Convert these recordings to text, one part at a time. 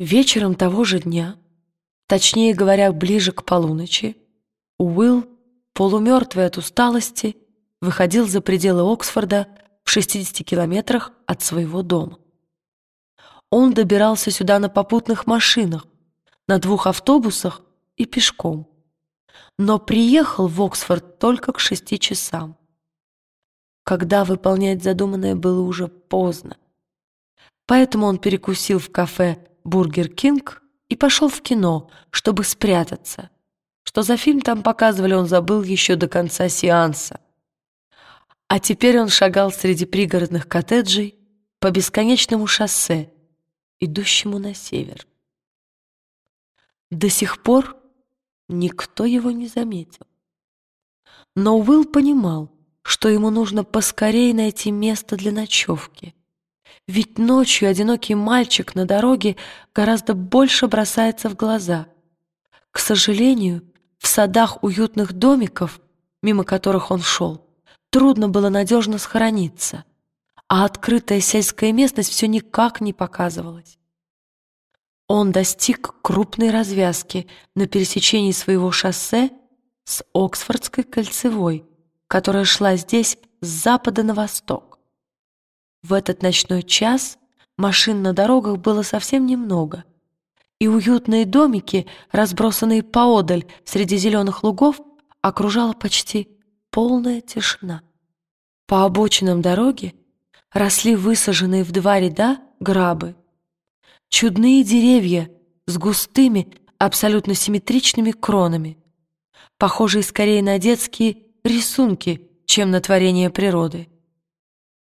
Вечером того же дня, точнее говоря, ближе к полуночи, Уилл, полумертвый от усталости, выходил за пределы Оксфорда в 60 километрах от своего дома. Он добирался сюда на попутных машинах, на двух автобусах и пешком, но приехал в Оксфорд только к шести часам. Когда выполнять задуманное было уже поздно. Поэтому он перекусил в кафе «Бургер Кинг» и пошел в кино, чтобы спрятаться. Что за фильм там показывали, он забыл еще до конца сеанса. А теперь он шагал среди пригородных коттеджей по бесконечному шоссе, идущему на север. До сих пор никто его не заметил. Но Уилл понимал, что ему нужно поскорее найти место для ночевки. Ведь ночью одинокий мальчик на дороге гораздо больше бросается в глаза. К сожалению, в садах уютных домиков, мимо которых он шел, трудно было надежно схорониться, а открытая сельская местность все никак не показывалась. Он достиг крупной развязки на пересечении своего шоссе с Оксфордской кольцевой, которая шла здесь с запада на восток. В этот ночной час машин на дорогах было совсем немного, и уютные домики, разбросанные поодаль среди зеленых лугов, окружала почти полная тишина. По обочинам дороги росли высаженные в два ряда грабы. Чудные деревья с густыми, абсолютно симметричными кронами, похожие скорее на детские рисунки, чем на творение природы.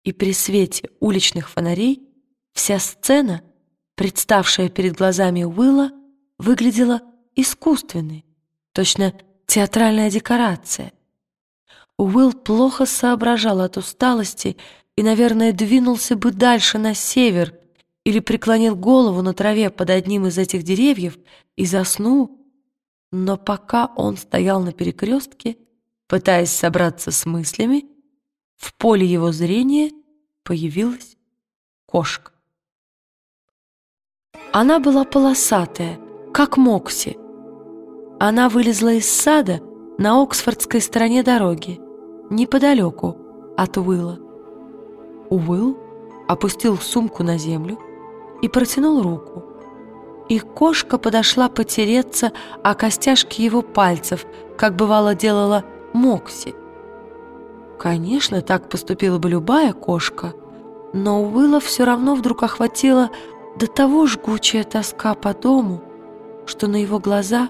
И при свете уличных фонарей вся сцена, представшая перед глазами Уилла, выглядела искусственной, точно театральная декорация. Уилл плохо соображал от усталости и, наверное, двинулся бы дальше на север или преклонил голову на траве под одним из этих деревьев и заснул, но пока он стоял на перекрестке, пытаясь собраться с мыслями, в поле его зрения появилась кошка. Она была полосатая, как Мокси. Она вылезла из сада на Оксфордской стороне дороги, неподалеку от Уилла. Уилл опустил сумку на землю и протянул руку. И кошка подошла потереться о костяшки его пальцев, как бывало делала Мокси. Конечно, так поступила бы любая кошка, но Уилла все равно вдруг охватила до того жгучая тоска по дому, что на его глаза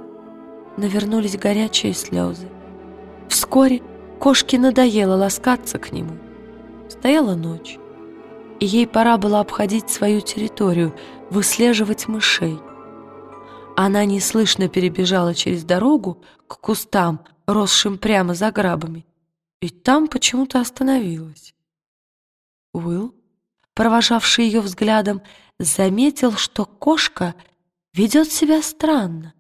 навернулись горячие слезы. Вскоре кошке надоело ласкаться к нему. Стояла ночь, и ей пора было обходить свою территорию, выслеживать мышей. Она неслышно перебежала через дорогу к кустам, росшим прямо за грабами, и там почему-то остановилась. Уилл, провожавший ее взглядом, заметил, что кошка ведет себя странно.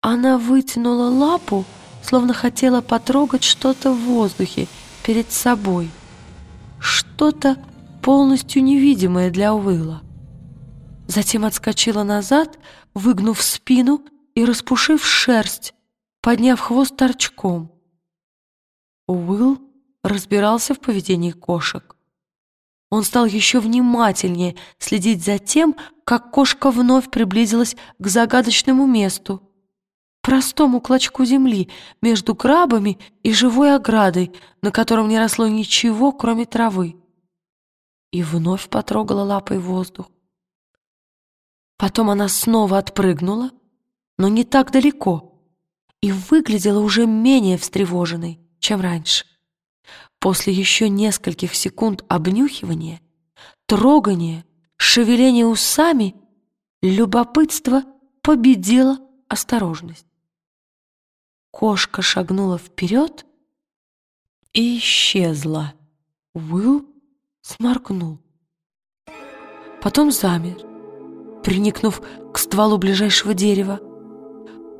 Она вытянула лапу, словно хотела потрогать что-то в воздухе перед собой. Что-то полностью невидимое для Уилла. Затем отскочила назад, выгнув спину и распушив шерсть, подняв хвост торчком. Уилл разбирался в поведении кошек. Он стал еще внимательнее следить за тем, как кошка вновь приблизилась к загадочному месту, простому клочку земли между крабами и живой оградой, на котором не росло ничего, кроме травы. И вновь потрогала лапой воздух. Потом она снова отпрыгнула, но не так далеко, и выглядела уже менее встревоженной, чем раньше. После еще нескольких секунд обнюхивания, трогания, шевеления усами, любопытство победило осторожность. Кошка шагнула вперед и исчезла. Уилл сморгнул. Потом замер приникнув к стволу ближайшего дерева,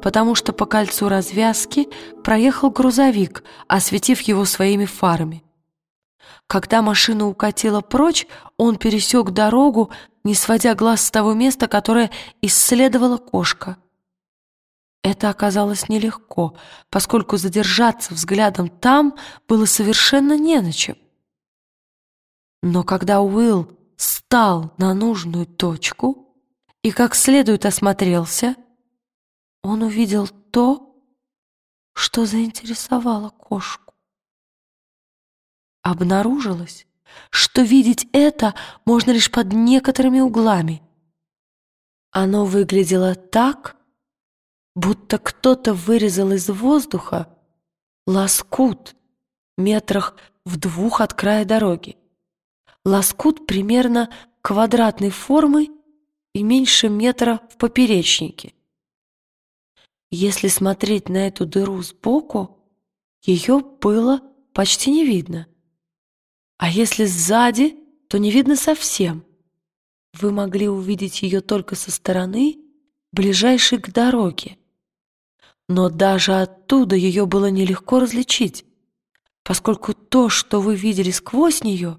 потому что по кольцу развязки проехал грузовик, осветив его своими фарами. Когда машина укатила прочь, он пересек дорогу не сводя глаз с того места, которое исследовала кошка. Это оказалось нелегко, поскольку задержаться взглядом там было совершенно не на чем. Но когда Уилл стал на нужную точку и как следует осмотрелся, он увидел то, что заинтересовало кошку. Обнаружилось, что видеть это можно лишь под некоторыми углами. Оно выглядело так, будто кто-то вырезал из воздуха лоскут метрах в двух от края дороги. Лоскут примерно квадратной формы и меньше метра в поперечнике. Если смотреть на эту дыру сбоку, ее было почти не видно. А если сзади, то не видно совсем. Вы могли увидеть ее только со стороны, ближайшей к дороге. Но даже оттуда ее было нелегко различить, поскольку то, что вы видели сквозь нее,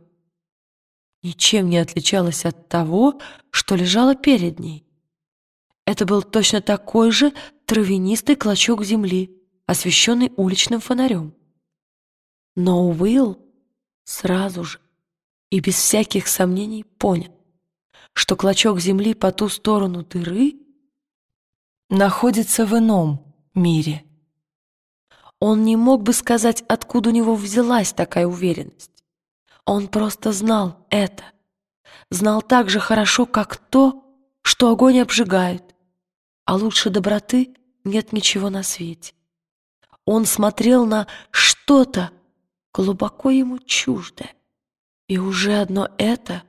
ничем не отличалось от того, что лежало перед ней. Это был точно такой же травянистый клочок земли, освещенный уличным фонарем. Но Уилл сразу же и без всяких сомнений понял, что клочок земли по ту сторону дыры находится в ином мире. Он не мог бы сказать, откуда у него взялась такая уверенность. Он просто знал это. Знал так же хорошо, как то, что огонь обжигает, а лучше доброты нет ничего на свете. Он смотрел на что-то глубоко ему чуждое, и уже одно это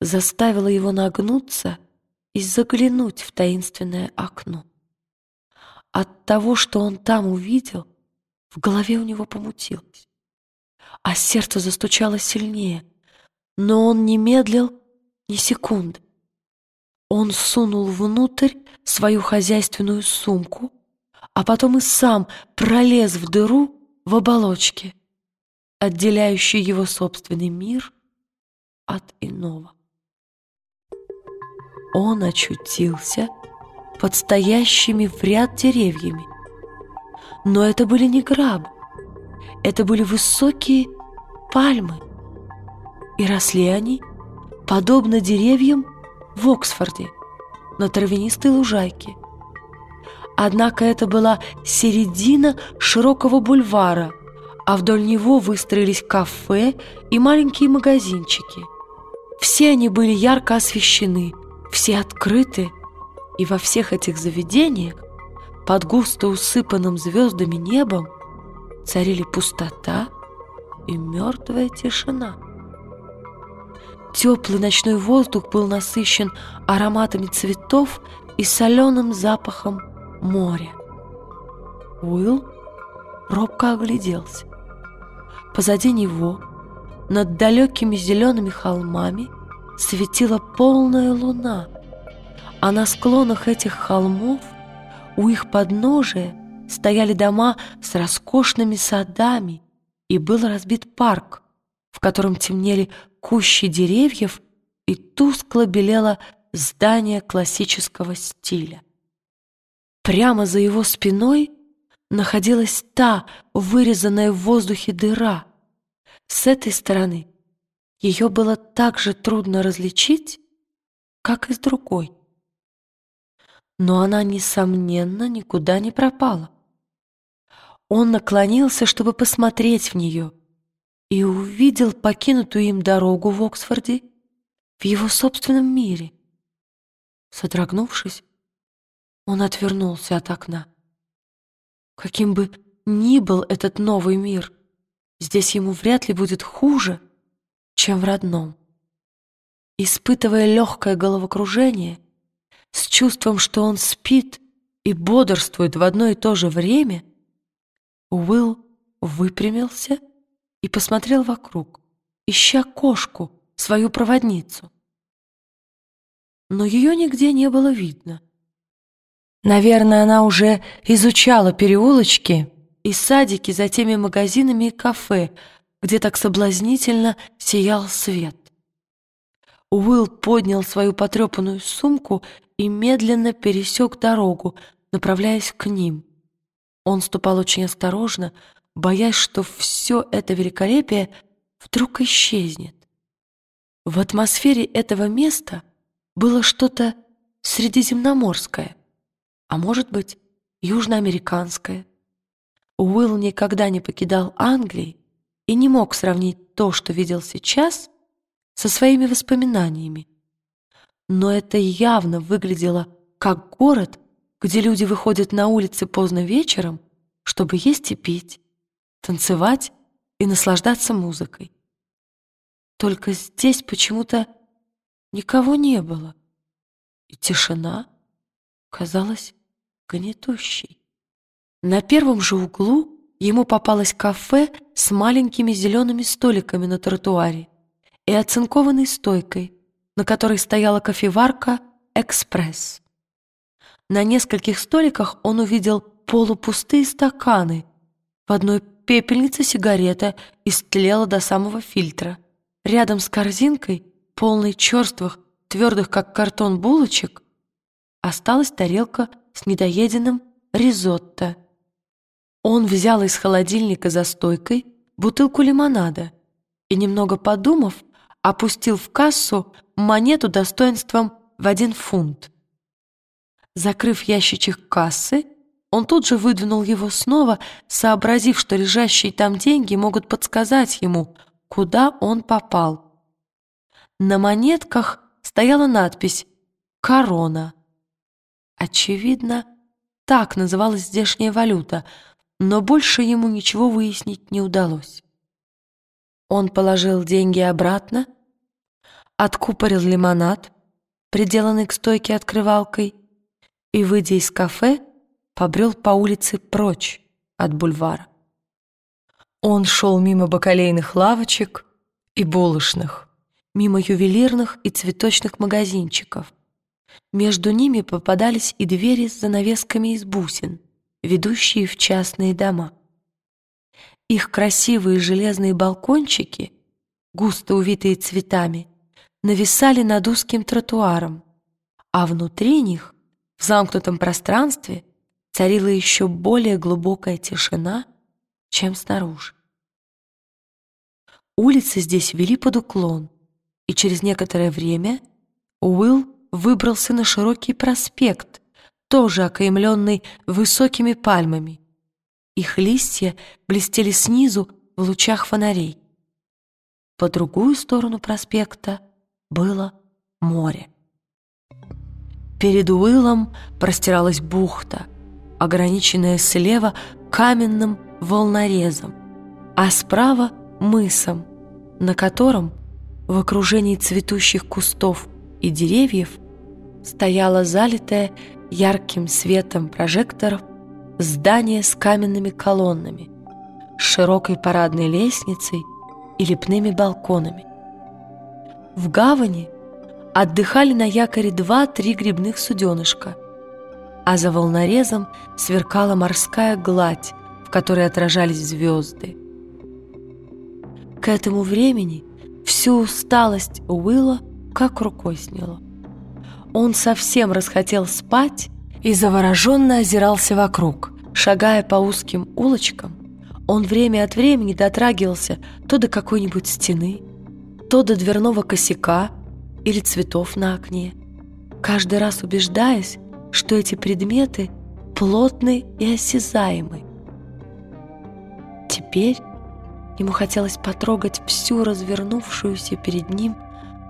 заставило его нагнуться и заглянуть в таинственное окно. От того, что он там увидел, в голове у него помутилось, а сердце застучало сильнее, но он не медлил ни секунды. Он сунул внутрь свою хозяйственную сумку, а потом и сам пролез в дыру в оболочке, отделяющей его собственный мир от иного. Он очутился под стоящими в ряд деревьями. Но это были не грабы, это были высокие пальмы. И росли они, подобно деревьям в Оксфорде, на травянистой лужайке. Однако это была середина широкого бульвара, а вдоль него выстроились кафе и маленькие магазинчики. Все они были ярко освещены, все открыты, и во всех этих заведениях под густо усыпанным звездами небом царили пустота и мертвая тишина. Теплый ночной воздух был насыщен ароматами цветов и соленым запахом моря. Уилл робко огляделся. Позади него, над далекими зелеными холмами, светила полная луна — а на склонах этих холмов у их подножия стояли дома с роскошными садами, и был разбит парк, в котором темнели кущи деревьев и тускло белело здание классического стиля. Прямо за его спиной находилась та вырезанная в воздухе дыра. С этой стороны ее было так же трудно различить, как и с другой но она, несомненно, никуда не пропала. Он наклонился, чтобы посмотреть в нее, и увидел покинутую им дорогу в Оксфорде в его собственном мире. Содрогнувшись, он отвернулся от окна. Каким бы ни был этот новый мир, здесь ему вряд ли будет хуже, чем в родном. Испытывая легкое головокружение, с чувством, что он спит и бодрствует в одно и то же время, Уилл выпрямился и посмотрел вокруг, ища кошку, свою проводницу. Но ее нигде не было видно. Наверное, она уже изучала переулочки и садики за теми магазинами и кафе, где так соблазнительно сиял свет. Уилл поднял свою потрепанную сумку и медленно пересек дорогу, направляясь к ним. Он ступал очень осторожно, боясь, что все это великолепие вдруг исчезнет. В атмосфере этого места было что-то средиземноморское, а может быть, южноамериканское. Уилл никогда не покидал Англии и не мог сравнить то, что видел сейчас, со своими воспоминаниями. Но это явно выглядело как город, где люди выходят на улицы поздно вечером, чтобы есть и пить, танцевать и наслаждаться музыкой. Только здесь почему-то никого не было, и тишина казалась гнетущей. На первом же углу ему попалось кафе с маленькими зелеными столиками на тротуаре и оцинкованной стойкой, на которой стояла кофеварка «Экспресс». На нескольких столиках он увидел полупустые стаканы. В одной пепельнице сигарета истлела до самого фильтра. Рядом с корзинкой, полной черствых, твердых как картон булочек, осталась тарелка с недоеденным ризотто. Он взял из холодильника за стойкой бутылку лимонада и, немного подумав, опустил в кассу монету достоинством в один фунт. Закрыв ящичек кассы, он тут же выдвинул его снова, сообразив, что лежащие там деньги могут подсказать ему, куда он попал. На монетках стояла надпись «Корона». Очевидно, так называлась здешняя валюта, но больше ему ничего выяснить не удалось. Он положил деньги обратно, откупорил лимонад, приделанный к стойке открывалкой, и, выйдя из кафе, побрел по улице прочь от бульвара. Он шел мимо бакалейных лавочек и булочных, мимо ювелирных и цветочных магазинчиков. Между ними попадались и двери с занавесками из бусин, ведущие в частные дома. Их красивые железные балкончики, густо увитые цветами, нависали над узким тротуаром, а внутри них, в замкнутом пространстве, царила еще более глубокая тишина, чем снаружи. Улицы здесь вели под уклон, и через некоторое время Уилл выбрался на широкий проспект, тоже окаймленный высокими пальмами. Их листья блестели снизу в лучах фонарей. По другую сторону проспекта было море. Перед Уиллом простиралась бухта, ограниченная слева каменным волнорезом, а справа — мысом, на котором в окружении цветущих кустов и деревьев стояло залитое ярким светом прожекторов здание с каменными колоннами, широкой парадной лестницей и лепными балконами. В гавани отдыхали на якоре два-три грибных суденышка, а за волнорезом сверкала морская гладь, в которой отражались звезды. К этому времени всю усталость Уилла как рукой сняло. Он совсем расхотел спать и завороженно озирался вокруг, шагая по узким улочкам. Он время от времени дотрагивался то до какой-нибудь стены, то до дверного косяка или цветов на окне, каждый раз убеждаясь, что эти предметы плотны и осязаемы. Теперь ему хотелось потрогать всю развернувшуюся перед ним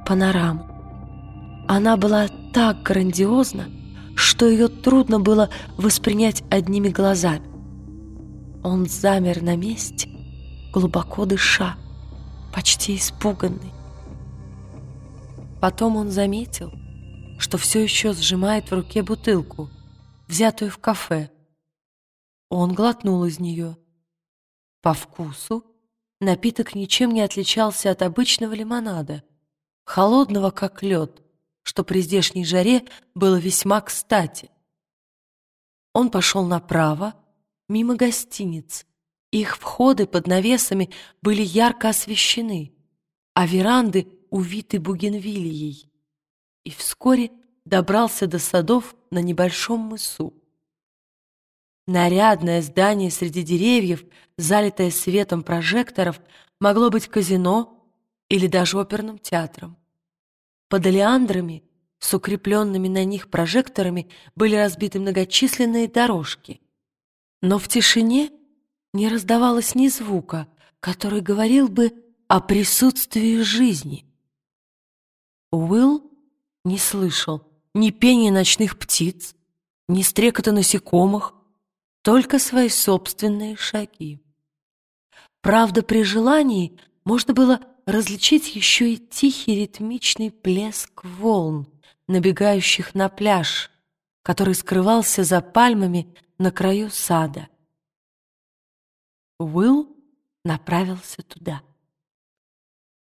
панораму. Она была так грандиозна, что ее трудно было воспринять одними глазами. Он замер на месте, глубоко дыша, почти испуганный. Потом он заметил, что все еще сжимает в руке бутылку, взятую в кафе. Он глотнул из нее. По вкусу напиток ничем не отличался от обычного лимонада, холодного как лед, что при здешней жаре было весьма кстати. Он пошел направо, мимо гостиниц, их входы под навесами были ярко освещены, а веранды увиты бугенвилией, и вскоре добрался до садов на небольшом мысу. Нарядное здание среди деревьев, залитое светом прожекторов, могло быть казино или даже оперным театром. Под олеандрами с укрепленными на них прожекторами были разбиты многочисленные дорожки. Но в тишине не раздавалось ни звука, который говорил бы о присутствии жизни. Уилл не слышал ни пения ночных птиц, ни стрекота насекомых, только свои собственные шаги. Правда, при желании можно было различить еще и тихий ритмичный плеск волн, набегающих на пляж, который скрывался за пальмами на краю сада. Уилл направился туда.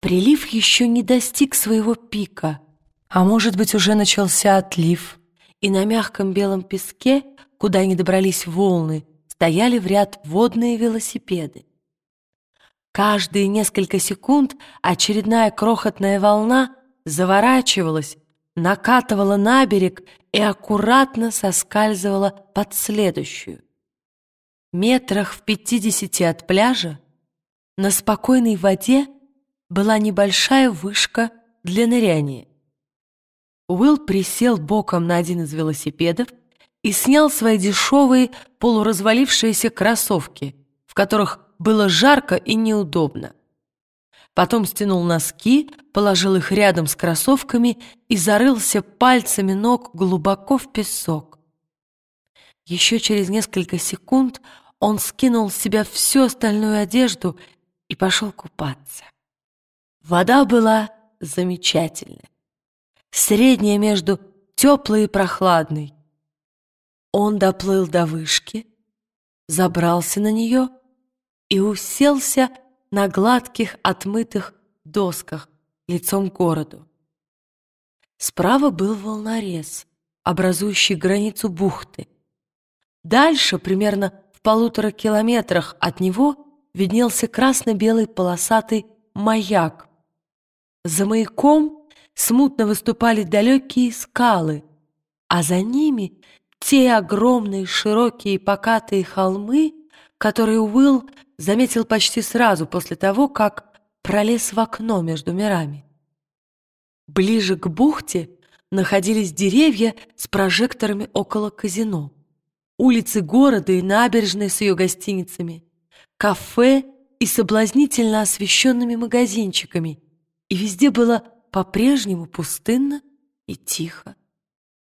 Прилив еще не достиг своего пика, а может быть, уже начался отлив, и на мягком белом песке, куда не добрались волны, стояли в ряд водные велосипеды. Каждые несколько секунд очередная крохотная волна заворачивалась, накатывала на берег и аккуратно соскальзывала под следующую. Метрах в пятидесяти от пляжа на спокойной воде была небольшая вышка для ныряния. Уилл присел боком на один из велосипедов и снял свои дешевые полуразвалившиеся кроссовки, в которых было жарко и неудобно. Потом стянул носки, положил их рядом с кроссовками и зарылся пальцами ног глубоко в песок. Еще через несколько секунд он скинул с себя всю остальную одежду и пошел купаться. Вода была замечательная, средняя между теплой и прохладной. Он доплыл до вышки, забрался на нее и уселся на гладких отмытых досках лицом к городу. Справа был волнорез, образующий границу бухты. Дальше, примерно в полутора километрах от него, виднелся красно-белый полосатый маяк. За маяком смутно выступали далекие скалы, а за ними те огромные широкие покатые холмы, которые Уилл заметил почти сразу после того, как пролез в окно между мирами. Ближе к бухте находились деревья с прожекторами около казино, улицы города и набережные с ее гостиницами, кафе и соблазнительно освещенными магазинчиками, и везде было по-прежнему пустынно и тихо.